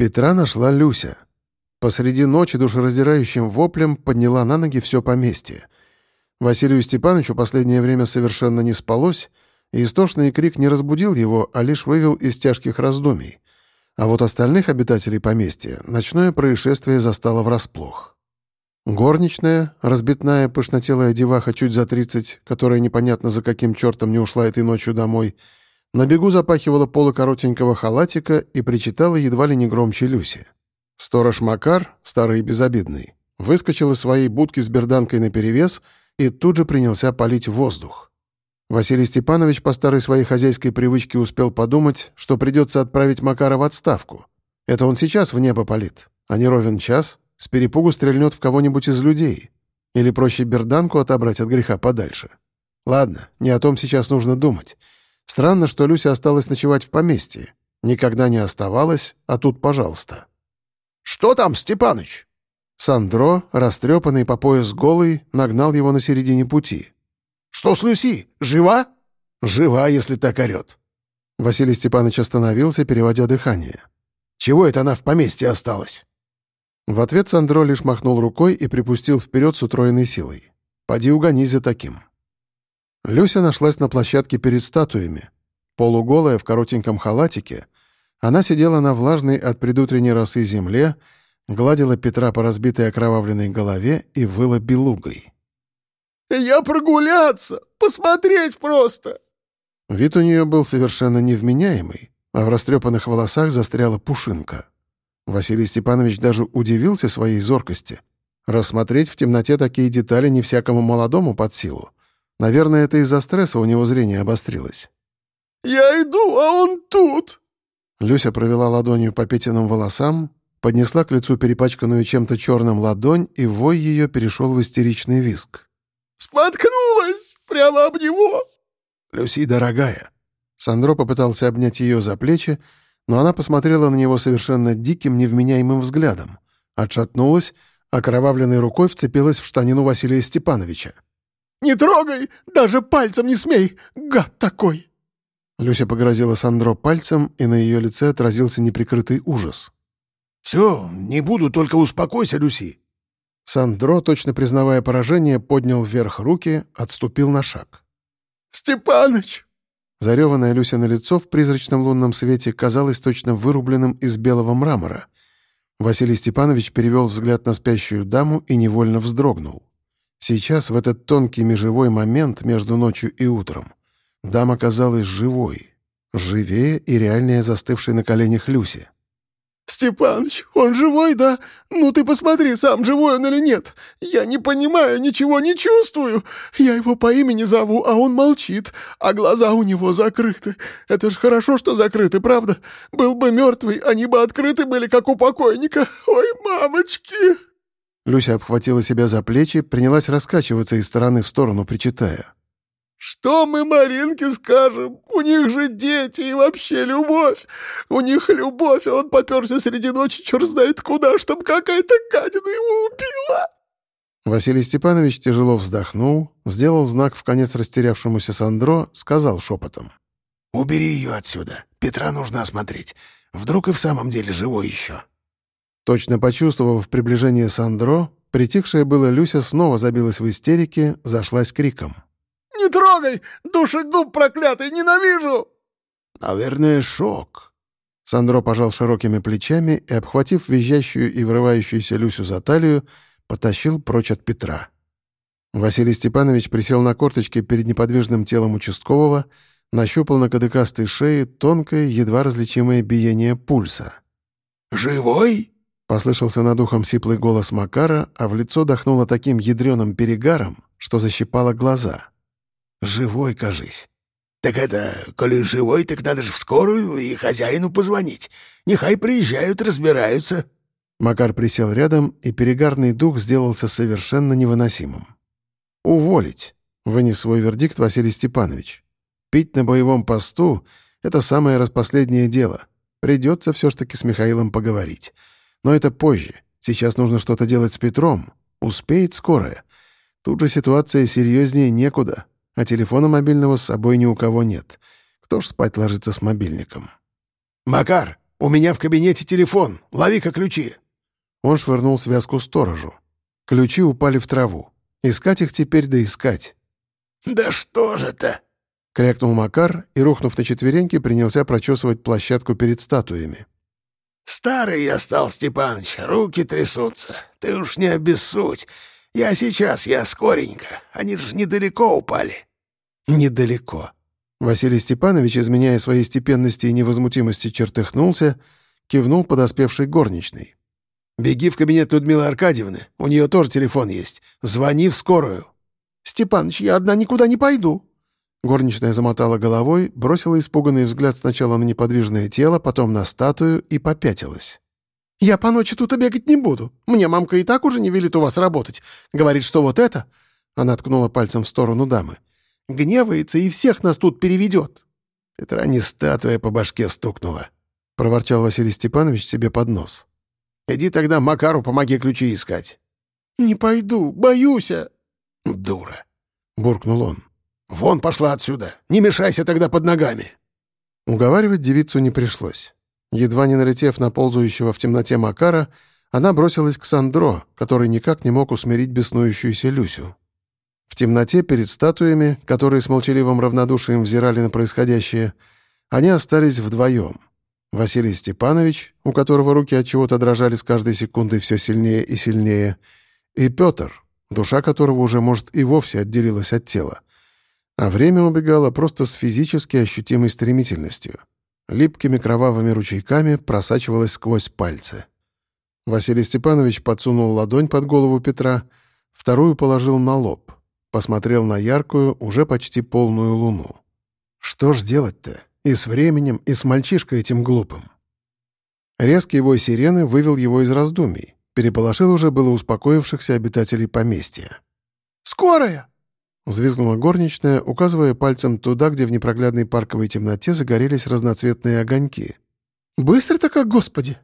Петра нашла Люся. Посреди ночи душераздирающим воплем подняла на ноги все поместье. Василию Степановичу последнее время совершенно не спалось, и истошный крик не разбудил его, а лишь вывел из тяжких раздумий. А вот остальных обитателей поместья ночное происшествие застало врасплох. Горничная, разбитная пышнотелая деваха чуть за тридцать, которая непонятно за каким чертом не ушла этой ночью домой, на бегу запахивала полы коротенького халатика и причитала едва ли не громче Люси. Сторож Макар, старый и безобидный, выскочил из своей будки с берданкой наперевес и тут же принялся палить воздух. Василий Степанович по старой своей хозяйской привычке успел подумать, что придется отправить Макара в отставку. Это он сейчас в небо палит, а не ровен час, с перепугу стрельнет в кого-нибудь из людей. Или проще берданку отобрать от греха подальше. Ладно, не о том сейчас нужно думать. Странно, что Люся осталась ночевать в поместье. Никогда не оставалась, а тут пожалуйста. «Что там, Степаныч?» Сандро, растрепанный по пояс голый, нагнал его на середине пути. «Что с Люси? Жива?» «Жива, если так орёт». Василий Степанович остановился, переводя дыхание. «Чего это она в поместье осталась?» В ответ Сандро лишь махнул рукой и припустил вперед с утроенной силой. «Поди угонись за таким». Люся нашлась на площадке перед статуями. Полуголая в коротеньком халатике, она сидела на влажной от предутренней росы земле, гладила Петра по разбитой окровавленной голове и выла белугой. «Я прогуляться! Посмотреть просто!» Вид у нее был совершенно невменяемый, а в растрепанных волосах застряла пушинка. Василий Степанович даже удивился своей зоркости. Рассмотреть в темноте такие детали не всякому молодому под силу. Наверное, это из-за стресса у него зрение обострилось. «Я иду, а он тут!» Люся провела ладонью по Петиным волосам, поднесла к лицу перепачканную чем-то черным ладонь, и вой ее перешел в истеричный визг. «Споткнулась! Прямо об него!» «Люси, дорогая!» Сандро попытался обнять ее за плечи, но она посмотрела на него совершенно диким, невменяемым взглядом, отшатнулась, окровавленной рукой вцепилась в штанину Василия Степановича. Не трогай! Даже пальцем не смей! Гад такой!» Люся погрозила Сандро пальцем, и на ее лице отразился неприкрытый ужас. «Все, не буду, только успокойся, Люси!» Сандро, точно признавая поражение, поднял вверх руки, отступил на шаг. «Степаныч!» Зареванное Люся на лицо в призрачном лунном свете казалось точно вырубленным из белого мрамора. Василий Степанович перевел взгляд на спящую даму и невольно вздрогнул. Сейчас, в этот тонкий межевой момент между ночью и утром, дама казалась живой, живее и реальнее застывшей на коленях Люси. «Степаныч, он живой, да? Ну ты посмотри, сам живой он или нет. Я не понимаю, ничего не чувствую. Я его по имени зову, а он молчит, а глаза у него закрыты. Это ж хорошо, что закрыты, правда? Был бы мертвый, они бы открыты были, как у покойника. Ой, мамочки!» Люся обхватила себя за плечи, принялась раскачиваться из стороны в сторону, причитая. «Что мы Маринке скажем? У них же дети и вообще любовь. У них любовь, а он поперся среди ночи черт знает куда, чтобы какая-то гадина его убила!» Василий Степанович тяжело вздохнул, сделал знак в конец растерявшемуся Сандро, сказал шепотом. «Убери ее отсюда. Петра нужно осмотреть. Вдруг и в самом деле живой еще». Точно почувствовав приближение Сандро, притихшая была Люся снова забилась в истерике, зашлась криком. «Не трогай! Душегуб проклятый! Ненавижу!» «Наверное, шок». Сандро пожал широкими плечами и, обхватив визжащую и врывающуюся Люсю за талию, потащил прочь от Петра. Василий Степанович присел на корточки перед неподвижным телом участкового, нащупал на кадыкастой шее тонкое, едва различимое биение пульса. «Живой?» Послышался над ухом сиплый голос Макара, а в лицо дохнуло таким ядреным перегаром, что защипало глаза. «Живой, кажись». «Так это, коли живой, так надо же в скорую и хозяину позвонить. Нехай приезжают, разбираются». Макар присел рядом, и перегарный дух сделался совершенно невыносимым. «Уволить», — вынес свой вердикт Василий Степанович. «Пить на боевом посту — это самое распоследнее дело. Придется все ж таки с Михаилом поговорить. Но это позже. Сейчас нужно что-то делать с Петром. Успеет скорая. Тут же ситуация серьезнее некуда, а телефона мобильного с собой ни у кого нет. Кто ж спать ложится с мобильником? «Макар, У меня в кабинете телефон. Лови-ка ключи!» Он швырнул связку сторожу. Ключи упали в траву. Искать их теперь да искать. «Да что же это?» — крякнул Макар и, рухнув на четвереньки, принялся прочесывать площадку перед статуями. «Старый я стал, Степаныч, руки трясутся. Ты уж не обессудь. Я сейчас, я скоренько. Они же недалеко упали». «Недалеко». Василий Степанович, изменяя своей степенности и невозмутимости, чертыхнулся, кивнул подоспевшей горничной. «Беги в кабинет Людмилы Аркадьевны, у нее тоже телефон есть. Звони в скорую». «Степаныч, я одна никуда не пойду». Горничная замотала головой, бросила испуганный взгляд сначала на неподвижное тело, потом на статую и попятилась. «Я по ночи тут бегать не буду. Мне мамка и так уже не велит у вас работать. Говорит, что вот это...» Она ткнула пальцем в сторону дамы. «Гневается и всех нас тут переведет». «Петра не статуя по башке стукнула», — проворчал Василий Степанович себе под нос. «Иди тогда Макару помоги ключи искать». «Не пойду, боюсь». «Дура», — буркнул он. «Вон пошла отсюда! Не мешайся тогда под ногами!» Уговаривать девицу не пришлось. Едва не налетев на ползающего в темноте Макара, она бросилась к Сандро, который никак не мог усмирить беснующуюся Люсю. В темноте перед статуями, которые с молчаливым равнодушием взирали на происходящее, они остались вдвоем. Василий Степанович, у которого руки от чего-то дрожали с каждой секундой все сильнее и сильнее, и Петр, душа которого уже, может, и вовсе отделилась от тела. А время убегало просто с физически ощутимой стремительностью. Липкими кровавыми ручейками просачивалось сквозь пальцы. Василий Степанович подсунул ладонь под голову Петра, вторую положил на лоб, посмотрел на яркую, уже почти полную луну. Что ж делать-то? И с временем, и с мальчишкой этим глупым. Резкий вой сирены вывел его из раздумий, переполошил уже было успокоившихся обитателей поместья. «Скорая!» Взвизгнула горничная, указывая пальцем туда, где в непроглядной парковой темноте загорелись разноцветные огоньки. «Быстро-то как, господи!»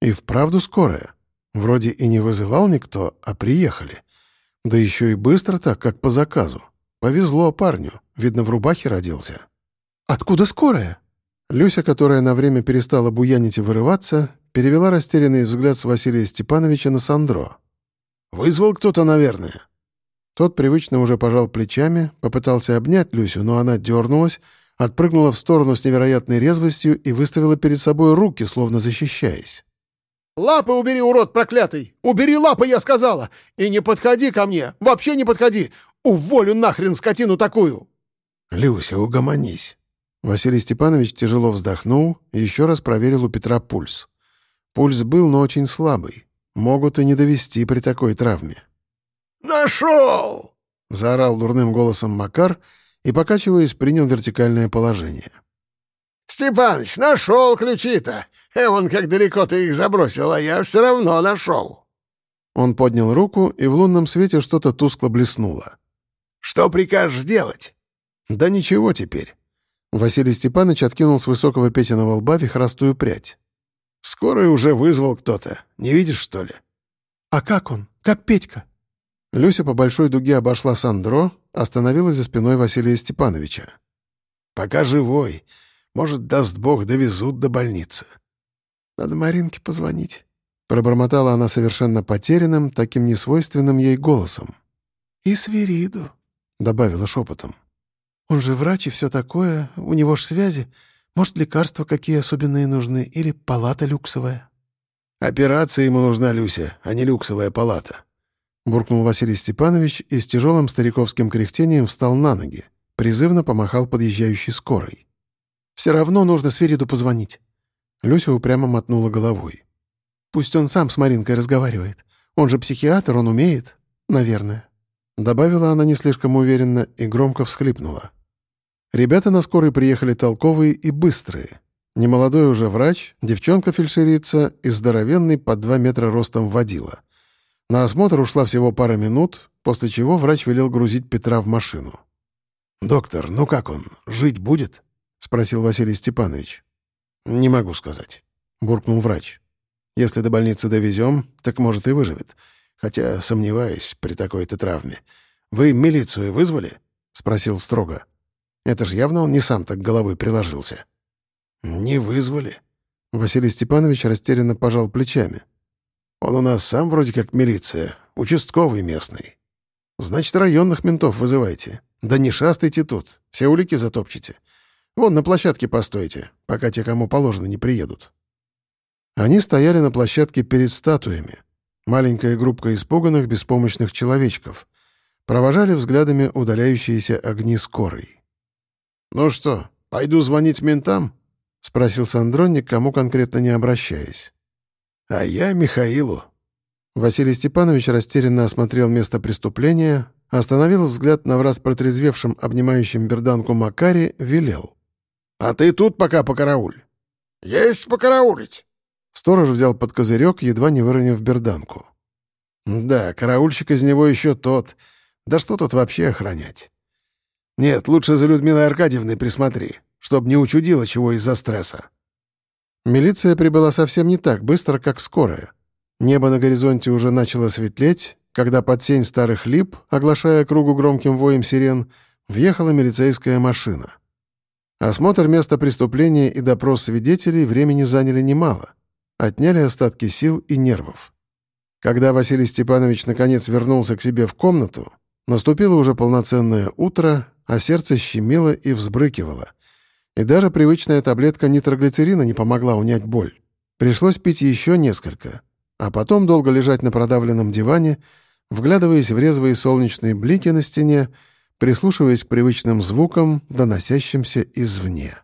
И вправду скорая. Вроде и не вызывал никто, а приехали. Да еще и быстро так, как по заказу. Повезло парню, видно, в рубахе родился. «Откуда скорая?» Люся, которая на время перестала буянить и вырываться, перевела растерянный взгляд с Василия Степановича на Сандро. «Вызвал кто-то, наверное». Тот привычно уже пожал плечами, попытался обнять Люсю, но она дернулась, отпрыгнула в сторону с невероятной резвостью и выставила перед собой руки, словно защищаясь. «Лапы убери, урод проклятый! Убери лапы, я сказала! И не подходи ко мне! Вообще не подходи! Уволю нахрен скотину такую!» «Люся, угомонись!» Василий Степанович тяжело вздохнул и еще раз проверил у Петра пульс. Пульс был, но очень слабый. Могут и не довести при такой травме. «Нашел!» — заорал дурным голосом Макар и, покачиваясь, принял вертикальное положение. «Степаныч, нашел ключи-то! Эвон, как далеко ты их забросил, а я все равно нашел!» Он поднял руку, и в лунном свете что-то тускло блеснуло. «Что прикажешь делать?» «Да ничего теперь». Василий Степанович откинул с высокого Петиного лба вихрастую прядь. «Скорый уже вызвал кто-то. Не видишь, что ли?» «А как он? Как Петька?» Люся по большой дуге обошла Сандро, остановилась за спиной Василия Степановича. «Пока живой. Может, даст бог, довезут до больницы». «Надо Маринке позвонить», — пробормотала она совершенно потерянным, таким несвойственным ей голосом. «И Свириду», — добавила шепотом. «Он же врач и все такое, у него ж связи. Может, лекарства какие особенные нужны или палата люксовая». «Операция ему нужна, Люся, а не люксовая палата», — буркнул Василий Степанович и с тяжелым стариковским кряхтением встал на ноги, призывно помахал подъезжающей скорой. «Все равно нужно Свериду позвонить». Люся упрямо мотнула головой. «Пусть он сам с Маринкой разговаривает. Он же психиатр, он умеет. Наверное». Добавила она не слишком уверенно и громко всхлипнула. Ребята на скорой приехали толковые и быстрые. Немолодой уже врач, девчонка-фельдшерица и здоровенный под два метра ростом водила — на осмотр ушла всего пара минут, после чего врач велел грузить Петра в машину. «Доктор, ну как он, жить будет?» — спросил Василий Степанович. «Не могу сказать», — буркнул врач. «Если до больницы довезем, так, может, и выживет. Хотя сомневаюсь при такой-то травме. Вы милицию вызвали?» — спросил строго. «Это ж явно он не сам так головой приложился». «Не вызвали», Василий Степанович растерянно пожал плечами. «Он у нас сам вроде как милиция, участковый местный. Значит, районных ментов вызывайте. Да не шастайте тут, все улики затопчете. Вон на площадке постойте, пока те, кому положено, не приедут». Они стояли на площадке перед статуями. Маленькая группка испуганных, беспомощных человечков. Провожали взглядами удаляющиеся огни скорой. «Ну что, пойду звонить ментам?» — спросил Сандронник, кому конкретно не обращаясь. «А я Михаилу». Василий Степанович растерянно осмотрел место преступления, остановил взгляд на враз протрезвевшем, обнимающем берданку Макаре, велел. «А ты тут пока покарауль». «Есть покараулить». Сторож взял под козырек, едва не выронив берданку. «Да, караульщик из него еще тот. Да что тут вообще охранять? Нет, лучше за Людмилой Аркадьевной присмотри, чтоб не учудило чего из-за стресса». Милиция прибыла совсем не так быстро, как скорая. Небо на горизонте уже начало светлеть, когда под сень старых лип, оглашая кругу громким воем сирен, въехала милицейская машина. Осмотр места преступления и допрос свидетелей времени заняли немало. Отняли остатки сил и нервов. Когда Василий Степанович наконец вернулся к себе в комнату, наступило уже полноценное утро, а сердце щемило и взбрыкивало. И даже привычная таблетка нитроглицерина не помогла унять боль. Пришлось пить еще несколько, а потом долго лежать на продавленном диване, вглядываясь в резвые солнечные блики на стене, прислушиваясь к привычным звукам, доносящимся извне.